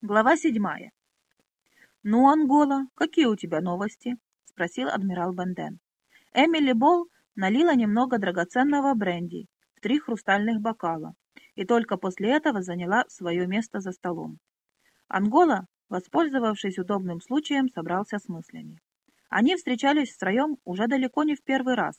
Глава седьмая. «Ну, Ангола, какие у тебя новости?» — спросил адмирал Бенден. Эмили Болл налила немного драгоценного бренди в три хрустальных бокала и только после этого заняла свое место за столом. Ангола, воспользовавшись удобным случаем, собрался с мыслями. Они встречались втроем уже далеко не в первый раз.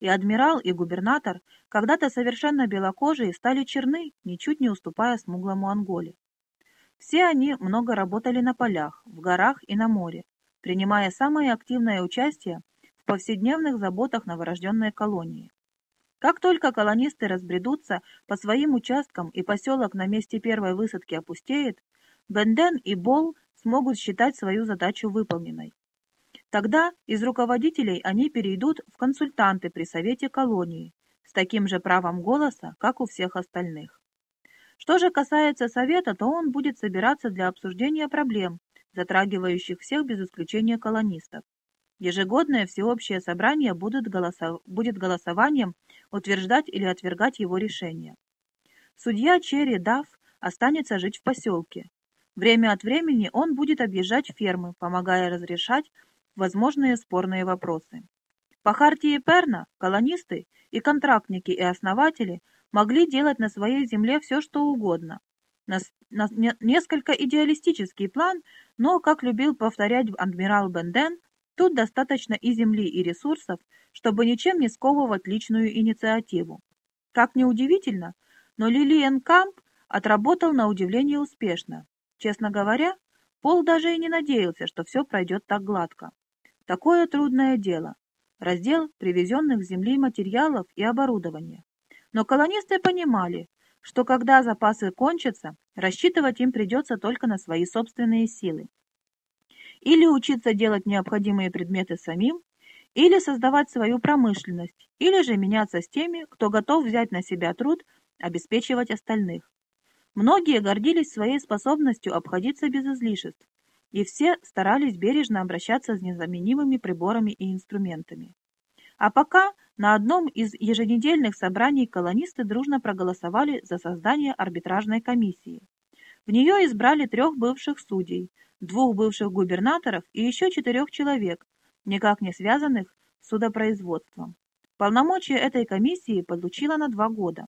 И адмирал, и губернатор, когда-то совершенно белокожие, стали черны, ничуть не уступая смуглому Анголе. Все они много работали на полях, в горах и на море, принимая самое активное участие в повседневных заботах новорожденной колонии. Как только колонисты разбредутся по своим участкам и поселок на месте первой высадки опустеет, Бенден и Бол смогут считать свою задачу выполненной. Тогда из руководителей они перейдут в консультанты при Совете колонии с таким же правом голоса, как у всех остальных. Что же касается Совета, то он будет собираться для обсуждения проблем, затрагивающих всех без исключения колонистов. Ежегодное всеобщее собрание будет, голосов... будет голосованием утверждать или отвергать его решение. Судья Черри Дафф останется жить в поселке. Время от времени он будет объезжать фермы, помогая разрешать возможные спорные вопросы. По хартии Перна колонисты и контрактники и основатели могли делать на своей земле все, что угодно. На, на, несколько идеалистический план, но, как любил повторять адмирал Бенден, тут достаточно и земли, и ресурсов, чтобы ничем не сковывать личную инициативу. Как ни удивительно, но Лилиен Камп отработал на удивление успешно. Честно говоря, Пол даже и не надеялся, что все пройдет так гладко. Такое трудное дело. Раздел привезенных с земли материалов и оборудования. Но колонисты понимали, что когда запасы кончатся, рассчитывать им придется только на свои собственные силы. Или учиться делать необходимые предметы самим, или создавать свою промышленность, или же меняться с теми, кто готов взять на себя труд обеспечивать остальных. Многие гордились своей способностью обходиться без излишеств, и все старались бережно обращаться с незаменимыми приборами и инструментами. А пока на одном из еженедельных собраний колонисты дружно проголосовали за создание арбитражной комиссии. В нее избрали трех бывших судей, двух бывших губернаторов и еще четырех человек, никак не связанных с судопроизводством. Полномочия этой комиссии получила на два года.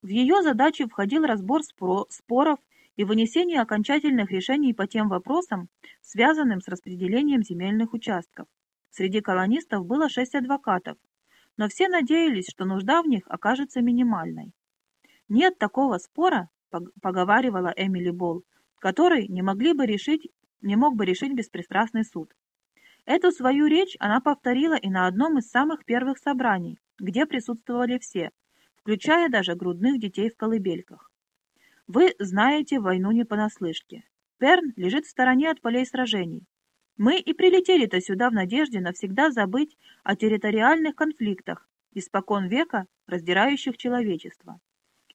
В ее задачи входил разбор споров и вынесение окончательных решений по тем вопросам, связанным с распределением земельных участков. Среди колонистов было шесть адвокатов, но все надеялись, что нужда в них окажется минимальной. «Нет такого спора», — поговаривала Эмили Болл, «который не, могли бы решить, не мог бы решить беспристрастный суд». Эту свою речь она повторила и на одном из самых первых собраний, где присутствовали все, включая даже грудных детей в колыбельках. Вы знаете войну не понаслышке. Перн лежит в стороне от полей сражений, мы и прилетели-то сюда в надежде навсегда забыть о территориальных конфликтах, испокон века раздирающих человечество.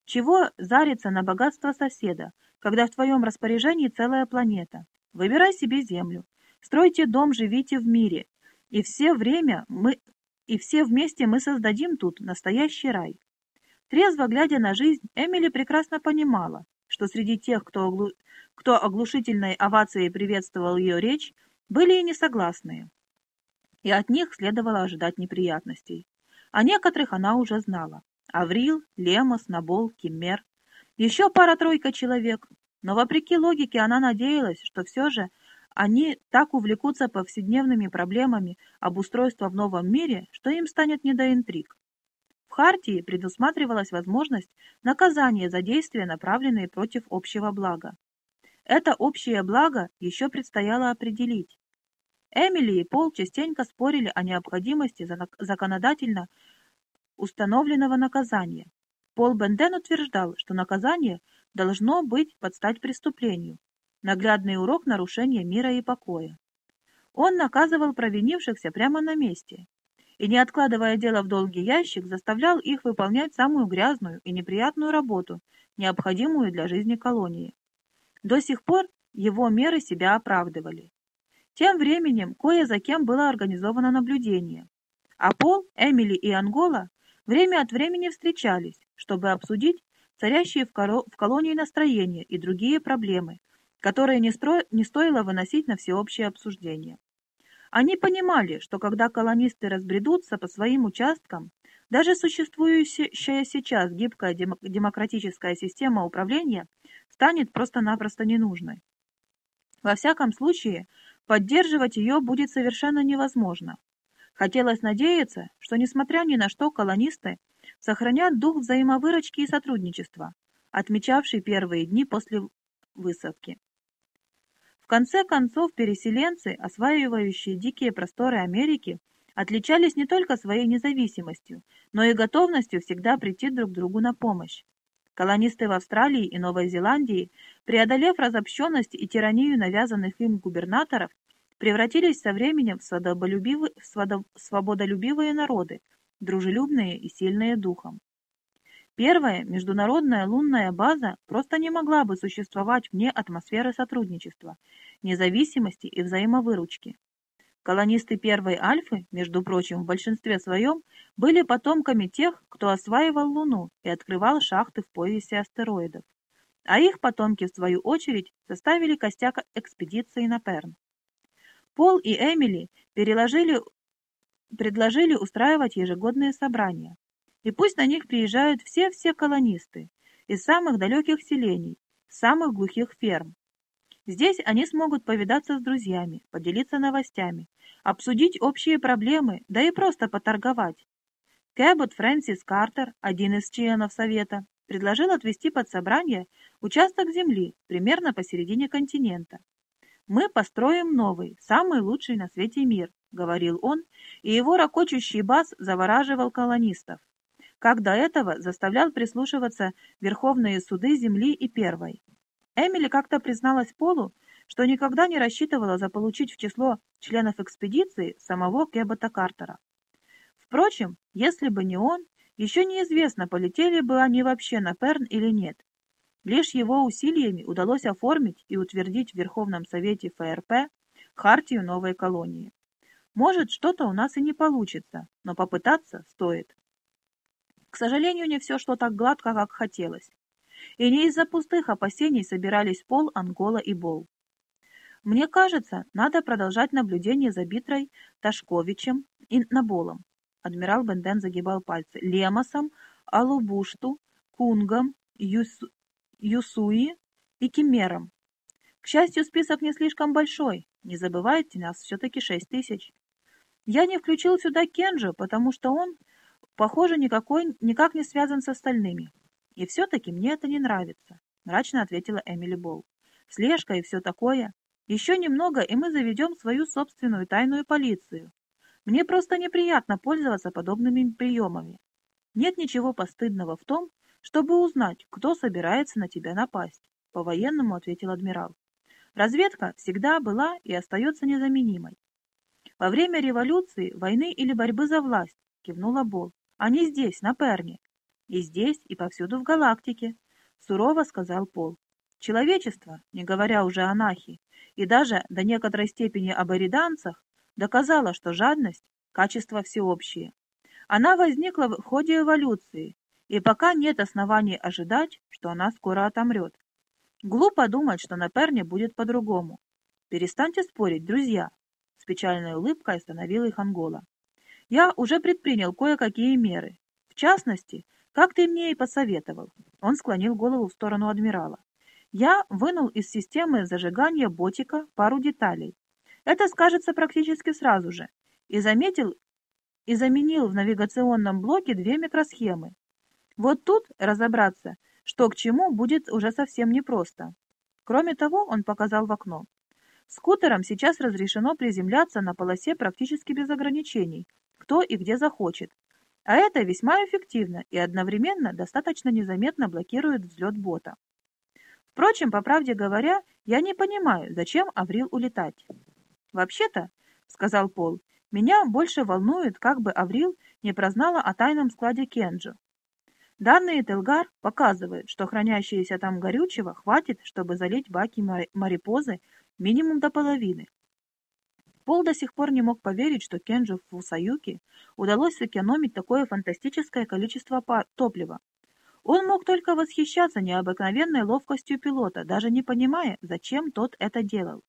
Чего зариться на богатство соседа, когда в твоем распоряжении целая планета? Выбирай себе землю, стройте дом, живите в мире, и все время мы и все вместе мы создадим тут настоящий рай. Трезво глядя на жизнь, Эмили прекрасно понимала, что среди тех, кто, оглу... кто оглушительной овацией приветствовал ее речь, были и несогласные, и от них следовало ожидать неприятностей. О некоторых она уже знала. Аврил, Лемос, Набол, Киммер. Еще пара-тройка человек. Но вопреки логике она надеялась, что все же они так увлекутся повседневными проблемами обустройства в новом мире, что им станет не до интриг. В Хартии предусматривалась возможность наказания за действия, направленные против общего блага. Это общее благо еще предстояло определить. Эмили и Пол частенько спорили о необходимости законодательно установленного наказания. Пол Бенден утверждал, что наказание должно быть под стать преступлению, наглядный урок нарушения мира и покоя. Он наказывал провинившихся прямо на месте и, не откладывая дело в долгий ящик, заставлял их выполнять самую грязную и неприятную работу, необходимую для жизни колонии. До сих пор его меры себя оправдывали. Тем временем кое за кем было организовано наблюдение, а Пол, Эмили и Ангола время от времени встречались, чтобы обсудить, царящие в, в колонии настроения и другие проблемы, которые не, стро... не стоило выносить на всеобщее обсуждение. Они понимали, что когда колонисты разбредутся по своим участкам, даже существующая сейчас гибкая демократическая система управления станет просто-напросто ненужной. Во всяком случае, поддерживать ее будет совершенно невозможно. Хотелось надеяться, что, несмотря ни на что, колонисты сохранят дух взаимовыручки и сотрудничества, отмечавший первые дни после высадки. В конце концов, переселенцы, осваивающие дикие просторы Америки, отличались не только своей независимостью, но и готовностью всегда прийти друг другу на помощь. Колонисты в Австралии и Новой Зеландии, преодолев разобщенность и тиранию навязанных им губернаторов, превратились со временем в, в свободолюбивые народы, дружелюбные и сильные духом. Первая международная лунная база просто не могла бы существовать вне атмосферы сотрудничества, независимости и взаимовыручки. Колонисты первой Альфы, между прочим, в большинстве своем, были потомками тех, кто осваивал Луну и открывал шахты в поясе астероидов. А их потомки, в свою очередь, составили костяк экспедиции на Перн. Пол и Эмили переложили, предложили устраивать ежегодные собрания. И пусть на них приезжают все-все колонисты из самых далеких селений, самых глухих ферм. Здесь они смогут повидаться с друзьями, поделиться новостями, обсудить общие проблемы, да и просто поторговать. Кэббот Фрэнсис Картер, один из членов Совета, предложил отвести под собрание участок земли примерно посередине континента. «Мы построим новый, самый лучший на свете мир», — говорил он, и его ракочущий бас завораживал колонистов как до этого заставлял прислушиваться верховные суды Земли и Первой. Эмили как-то призналась Полу, что никогда не рассчитывала заполучить в число членов экспедиции самого Кебота Картера. Впрочем, если бы не он, еще неизвестно, полетели бы они вообще на Перн или нет. Лишь его усилиями удалось оформить и утвердить в Верховном Совете ФРП хартию новой колонии. Может, что-то у нас и не получится, но попытаться стоит. К сожалению, не все шло так гладко, как хотелось. И не из-за пустых опасений собирались Пол, Ангола и Бол. Мне кажется, надо продолжать наблюдение за Битрой, Ташковичем и Наболом. Адмирал Бенден загибал пальцы. Лемосом, Алубушту, Кунгом, Юс... Юсуи и Кимером. К счастью, список не слишком большой. Не забывайте, нас все-таки шесть тысяч. Я не включил сюда Кенджи, потому что он похоже, никакой, никак не связан с остальными. И все-таки мне это не нравится, мрачно ответила Эмили Болл. Слежка и все такое. Еще немного, и мы заведем свою собственную тайную полицию. Мне просто неприятно пользоваться подобными приемами. Нет ничего постыдного в том, чтобы узнать, кто собирается на тебя напасть, по-военному ответил адмирал. Разведка всегда была и остается незаменимой. Во время революции, войны или борьбы за власть, кивнула Бол, они здесь, на Перне. И здесь, и повсюду в галактике, сурово сказал Пол. Человечество, не говоря уже о Нахе, и даже до некоторой степени об эриданцах, доказало, что жадность – качество всеобщее. Она возникла в ходе эволюции, и пока нет оснований ожидать, что она скоро отомрет. Глупо думать, что на Перне будет по-другому. Перестаньте спорить, друзья. С печальной улыбкой остановил их Ангола я уже предпринял кое-какие меры. В частности, как ты мне и посоветовал. Он склонил голову в сторону адмирала. Я вынул из системы зажигания ботика пару деталей. Это скажется практически сразу же. И заметил и заменил в навигационном блоке две микросхемы. Вот тут разобраться, что к чему, будет уже совсем непросто. Кроме того, он показал в окно. Скутерам сейчас разрешено приземляться на полосе практически без ограничений, кто и где захочет. А это весьма эффективно и одновременно достаточно незаметно блокирует взлет бота. Впрочем, по правде говоря, я не понимаю, зачем Аврил улетать. «Вообще-то», — сказал Пол, — «меня больше волнует, как бы Аврил не прознала о тайном складе Кенджо. Данные Телгар показывают, что хранящееся там горючего хватит, чтобы залить баки Марипозы минимум до половины, Пол до сих пор не мог поверить, что Кенджи Фусаюки удалось сэкономить такое фантастическое количество топлива. Он мог только восхищаться необыкновенной ловкостью пилота, даже не понимая, зачем тот это делал.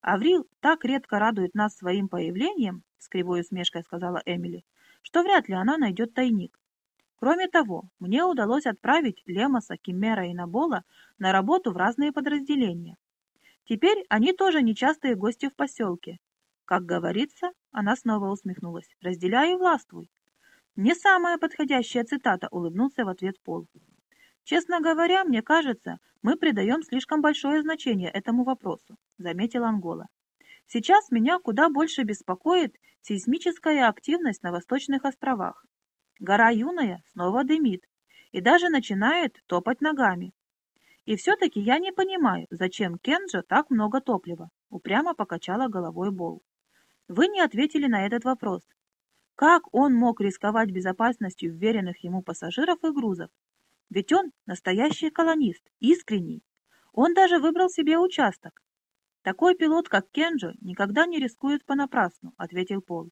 «Аврил так редко радует нас своим появлением», — с кривой усмешкой сказала Эмили, «что вряд ли она найдет тайник. Кроме того, мне удалось отправить Лемоса, Киммера и Набола на работу в разные подразделения. Теперь они тоже нечастые гости в поселке. Как говорится, она снова усмехнулась, разделяй и властвуй. Не самая подходящая цитата, улыбнулся в ответ Пол. Честно говоря, мне кажется, мы придаем слишком большое значение этому вопросу, заметил Ангола. Сейчас меня куда больше беспокоит сейсмическая активность на Восточных островах. Гора Юная снова дымит и даже начинает топать ногами. И все-таки я не понимаю, зачем Кенджо так много топлива, упрямо покачала головой Бол. Вы не ответили на этот вопрос. Как он мог рисковать безопасностью вверенных ему пассажиров и грузов? Ведь он настоящий колонист, искренний. Он даже выбрал себе участок. Такой пилот, как Кенджо, никогда не рискует понапрасну, ответил Пол.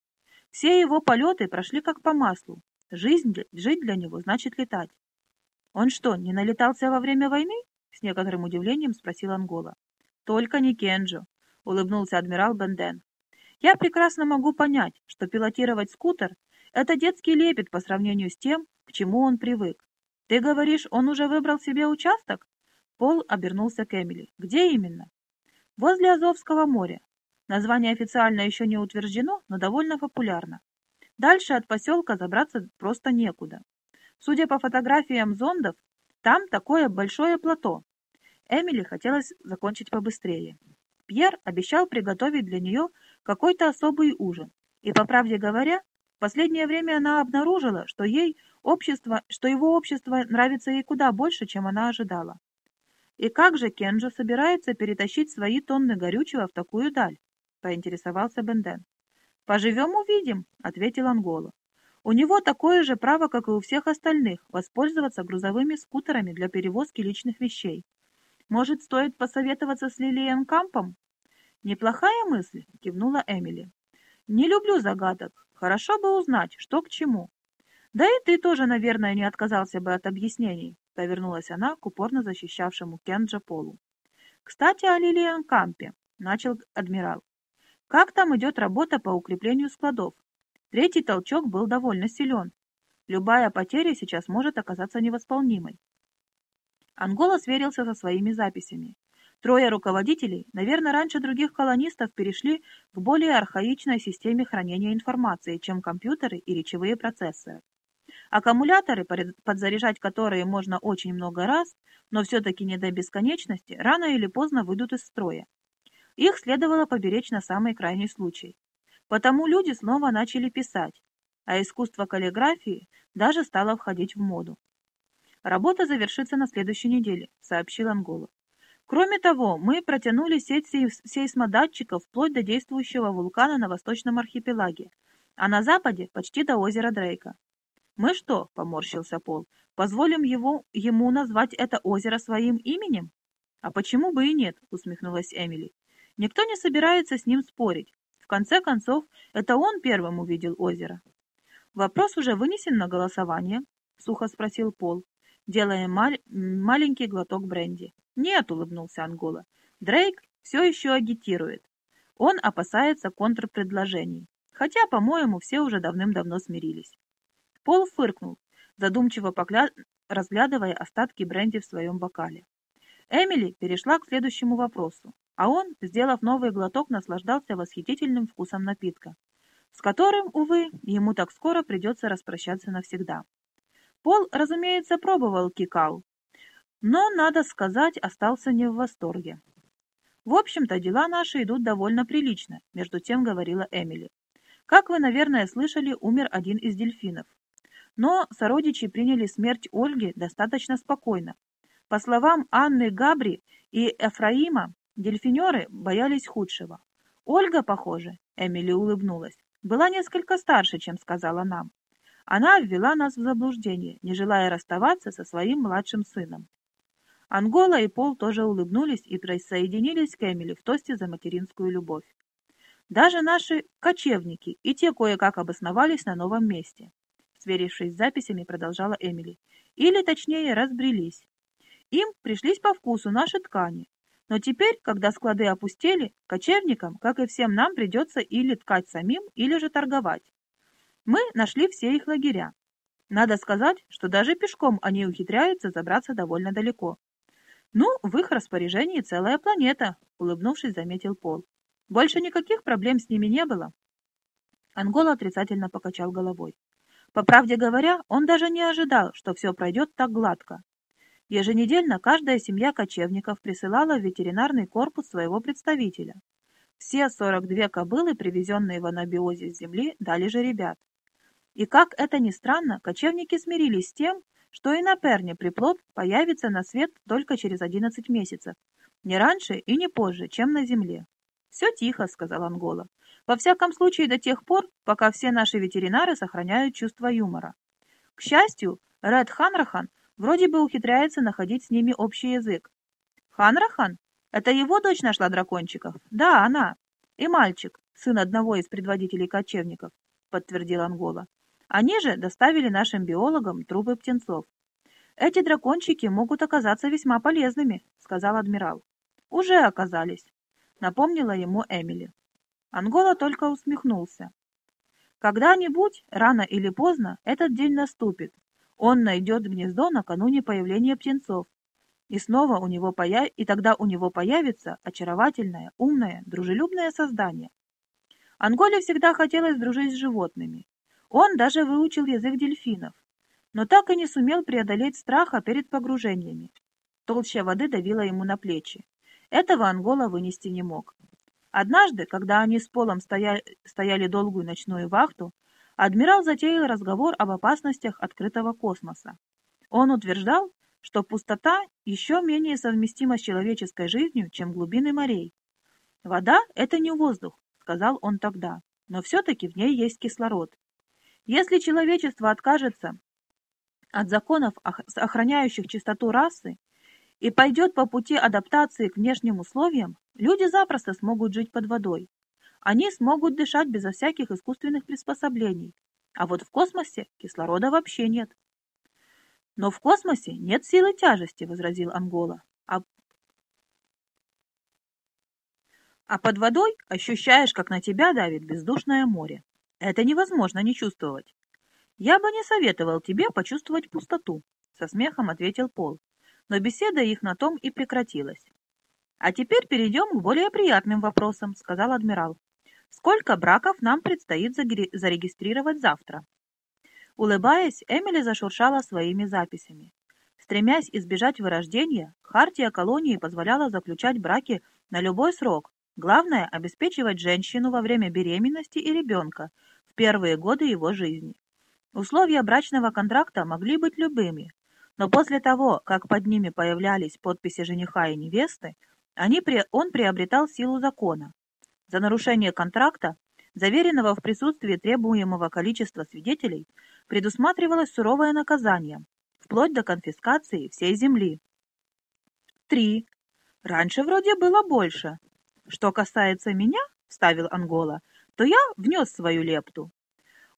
Все его полеты прошли как по маслу. Жизнь, жить для него значит летать. Он что, не налетался во время войны? С некоторым удивлением спросил Ангола. «Только не Кенджо», — улыбнулся адмирал Бенден. «Я прекрасно могу понять, что пилотировать скутер — это детский лепет по сравнению с тем, к чему он привык. Ты говоришь, он уже выбрал себе участок?» Пол обернулся к Эмили. «Где именно?» «Возле Азовского моря. Название официально еще не утверждено, но довольно популярно. Дальше от поселка забраться просто некуда. Судя по фотографиям зондов, там такое большое плато. Эмили хотелось закончить побыстрее. Пьер обещал приготовить для нее какой-то особый ужин. И, по правде говоря, в последнее время она обнаружила, что ей общество, что его общество нравится ей куда больше, чем она ожидала. «И как же Кенджо собирается перетащить свои тонны горючего в такую даль?» — поинтересовался Бенден. «Поживем — увидим», — ответил Ангола. У него такое же право, как и у всех остальных, воспользоваться грузовыми скутерами для перевозки личных вещей. Может, стоит посоветоваться с Лилиен Кампом? Неплохая мысль, кивнула Эмили. Не люблю загадок. Хорошо бы узнать, что к чему. Да и ты тоже, наверное, не отказался бы от объяснений, повернулась она к упорно защищавшему Кенджа Полу. Кстати, о Лилиан Кампе, начал адмирал. Как там идет работа по укреплению складов? Третий толчок был довольно силен. Любая потеря сейчас может оказаться невосполнимой. Ангола сверился со своими записями. Трое руководителей, наверное, раньше других колонистов перешли к более архаичной системе хранения информации, чем компьютеры и речевые процессоры. Аккумуляторы, подзаряжать которые можно очень много раз, но все-таки не до бесконечности, рано или поздно выйдут из строя. Их следовало поберечь на самый крайний случай. Потому люди снова начали писать, а искусство каллиграфии даже стало входить в моду. Работа завершится на следующей неделе, сообщил Ангола. Кроме того, мы протянули сеть сейсмодатчиков вплоть до действующего вулкана на восточном архипелаге, а на западе почти до озера Дрейка. «Мы что?» — поморщился Пол. «Позволим его, ему назвать это озеро своим именем?» «А почему бы и нет?» — усмехнулась Эмили. «Никто не собирается с ним спорить. В конце концов, это он первым увидел озеро. «Вопрос уже вынесен на голосование?» — сухо спросил Пол, делая маль... маленький глоток бренди. «Нет», — улыбнулся Ангола. «Дрейк все еще агитирует. Он опасается контрпредложений. Хотя, по-моему, все уже давным-давно смирились». Пол фыркнул, задумчиво покля... разглядывая остатки бренди в своем бокале. Эмили перешла к следующему вопросу. А он, сделав новый глоток, наслаждался восхитительным вкусом напитка, с которым, увы, ему так скоро придется распрощаться навсегда. Пол, разумеется, пробовал кикал, но, надо сказать, остался не в восторге. «В общем-то, дела наши идут довольно прилично», — между тем говорила Эмили. «Как вы, наверное, слышали, умер один из дельфинов. Но сородичи приняли смерть Ольги достаточно спокойно. По словам Анны Габри и Эфраима, Дельфинеры боялись худшего. Ольга, похоже, Эмили улыбнулась, была несколько старше, чем сказала нам. Она ввела нас в заблуждение, не желая расставаться со своим младшим сыном. Ангола и Пол тоже улыбнулись и присоединились к Эмили в тосте за материнскую любовь. Даже наши кочевники и те кое-как обосновались на новом месте. сверившись с записями, продолжала Эмили. Или, точнее, разбрелись. Им пришлись по вкусу наши ткани. Но теперь, когда склады опустели, кочевникам, как и всем нам, придется или ткать самим, или же торговать. Мы нашли все их лагеря. Надо сказать, что даже пешком они ухитряются забраться довольно далеко. «Ну, в их распоряжении целая планета», — улыбнувшись, заметил Пол. «Больше никаких проблем с ними не было?» Ангола отрицательно покачал головой. По правде говоря, он даже не ожидал, что все пройдет так гладко. Еженедельно каждая семья кочевников присылала в ветеринарный корпус своего представителя. Все 42 кобылы, привезенные в анабиозе с земли, дали же ребят. И как это ни странно, кочевники смирились с тем, что и на Перне приплод появится на свет только через 11 месяцев, не раньше и не позже, чем на земле. «Все тихо», — сказал Ангола. «Во всяком случае до тех пор, пока все наши ветеринары сохраняют чувство юмора. К счастью, Ред Ханрахан вроде бы ухитряется находить с ними общий язык. Ханрахан? Это его дочь нашла дракончиков? Да, она. И мальчик, сын одного из предводителей кочевников, подтвердил Ангола. Они же доставили нашим биологам трупы птенцов. «Эти дракончики могут оказаться весьма полезными», — сказал адмирал. «Уже оказались», — напомнила ему Эмили. Ангола только усмехнулся. «Когда-нибудь, рано или поздно, этот день наступит. Он найдет гнездо накануне появления птенцов, и снова у него появ... и тогда у него появится очаровательное, умное, дружелюбное создание. Анголе всегда хотелось дружить с животными, он даже выучил язык дельфинов, но так и не сумел преодолеть страха перед погружениями. Толща воды давила ему на плечи. Этого Ангола вынести не мог. Однажды, когда они с Полом стояли, стояли долгую ночную вахту, адмирал затеял разговор об опасностях открытого космоса. Он утверждал, что пустота еще менее совместима с человеческой жизнью, чем глубины морей. «Вода — это не воздух», — сказал он тогда, «но все-таки в ней есть кислород. Если человечество откажется от законов, охраняющих чистоту расы, и пойдет по пути адаптации к внешним условиям, люди запросто смогут жить под водой. Они смогут дышать безо всяких искусственных приспособлений. А вот в космосе кислорода вообще нет. Но в космосе нет силы тяжести, возразил Ангола. А, а под водой ощущаешь, как на тебя давит бездушное море. Это невозможно не чувствовать. Я бы не советовал тебе почувствовать пустоту, со смехом ответил Пол. Но беседа их на том и прекратилась. А теперь перейдем к более приятным вопросам, сказал адмирал. Сколько браков нам предстоит зарегистрировать завтра? Улыбаясь, Эмили зашуршала своими записями. Стремясь избежать вырождения, хартия колонии позволяла заключать браки на любой срок. Главное – обеспечивать женщину во время беременности и ребенка, первые годы его жизни. Условия брачного контракта могли быть любыми, но после того, как под ними появлялись подписи жениха и невесты, они, он приобретал силу закона. За нарушение контракта, заверенного в присутствии требуемого количества свидетелей, предусматривалось суровое наказание, вплоть до конфискации всей земли. Три. Раньше вроде было больше. Что касается меня, вставил Ангола, то я внес свою лепту.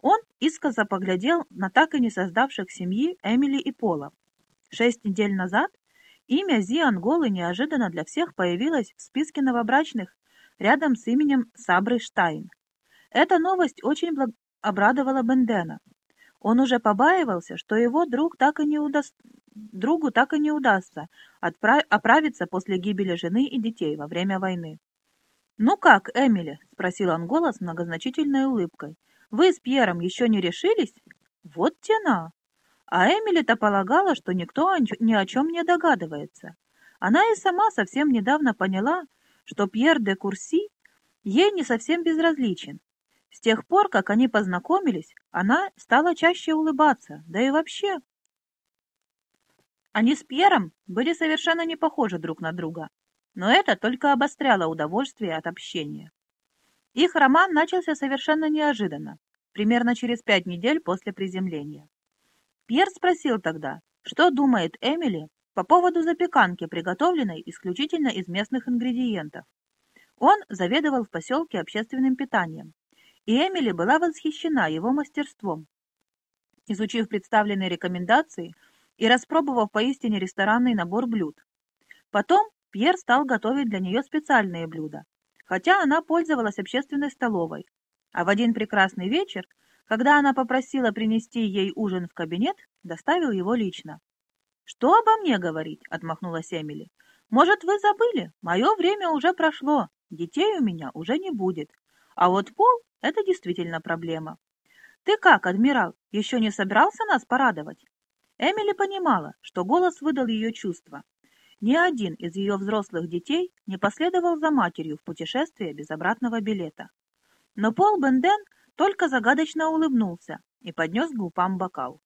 Он искоса поглядел на так и не создавших семьи Эмили и Пола. Шесть недель назад имя Зи Анголы неожиданно для всех появилось в списке новобрачных рядом с именем Сабры Штайн. Эта новость очень благ... обрадовала Бендена. Он уже побаивался, что его друг так и не уда... другу так и не удастся отправ... оправиться после гибели жены и детей во время войны. «Ну как, Эмили?» — спросил он голос с многозначительной улыбкой. «Вы с Пьером еще не решились?» «Вот тена!» А Эмили-то полагала, что никто ни о чем не догадывается. Она и сама совсем недавно поняла, что Пьер де Курси ей не совсем безразличен. С тех пор, как они познакомились, она стала чаще улыбаться, да и вообще. Они с Пьером были совершенно не похожи друг на друга но это только обостряло удовольствие от общения. Их роман начался совершенно неожиданно, примерно через пять недель после приземления. Пьер спросил тогда, что думает Эмили по поводу запеканки, приготовленной исключительно из местных ингредиентов. Он заведовал в поселке общественным питанием, и Эмили была восхищена его мастерством. изучив представленные рекомендации и распробовав поистине ресторанный набор блюд. Потом Пьер стал готовить для нее специальные блюда, хотя она пользовалась общественной столовой. А в один прекрасный вечер, когда она попросила принести ей ужин в кабинет, доставил его лично. «Что обо мне говорить?» — отмахнулась Эмили. «Может, вы забыли? Мое время уже прошло, детей у меня уже не будет. А вот пол — это действительно проблема. Ты как, адмирал, еще не собирался нас порадовать?» Эмили понимала, что голос выдал ее чувства. Ни один из ее взрослых детей не последовал за матерью в путешествие без обратного билета. Но Пол Бенден только загадочно улыбнулся и поднес к губам бокал.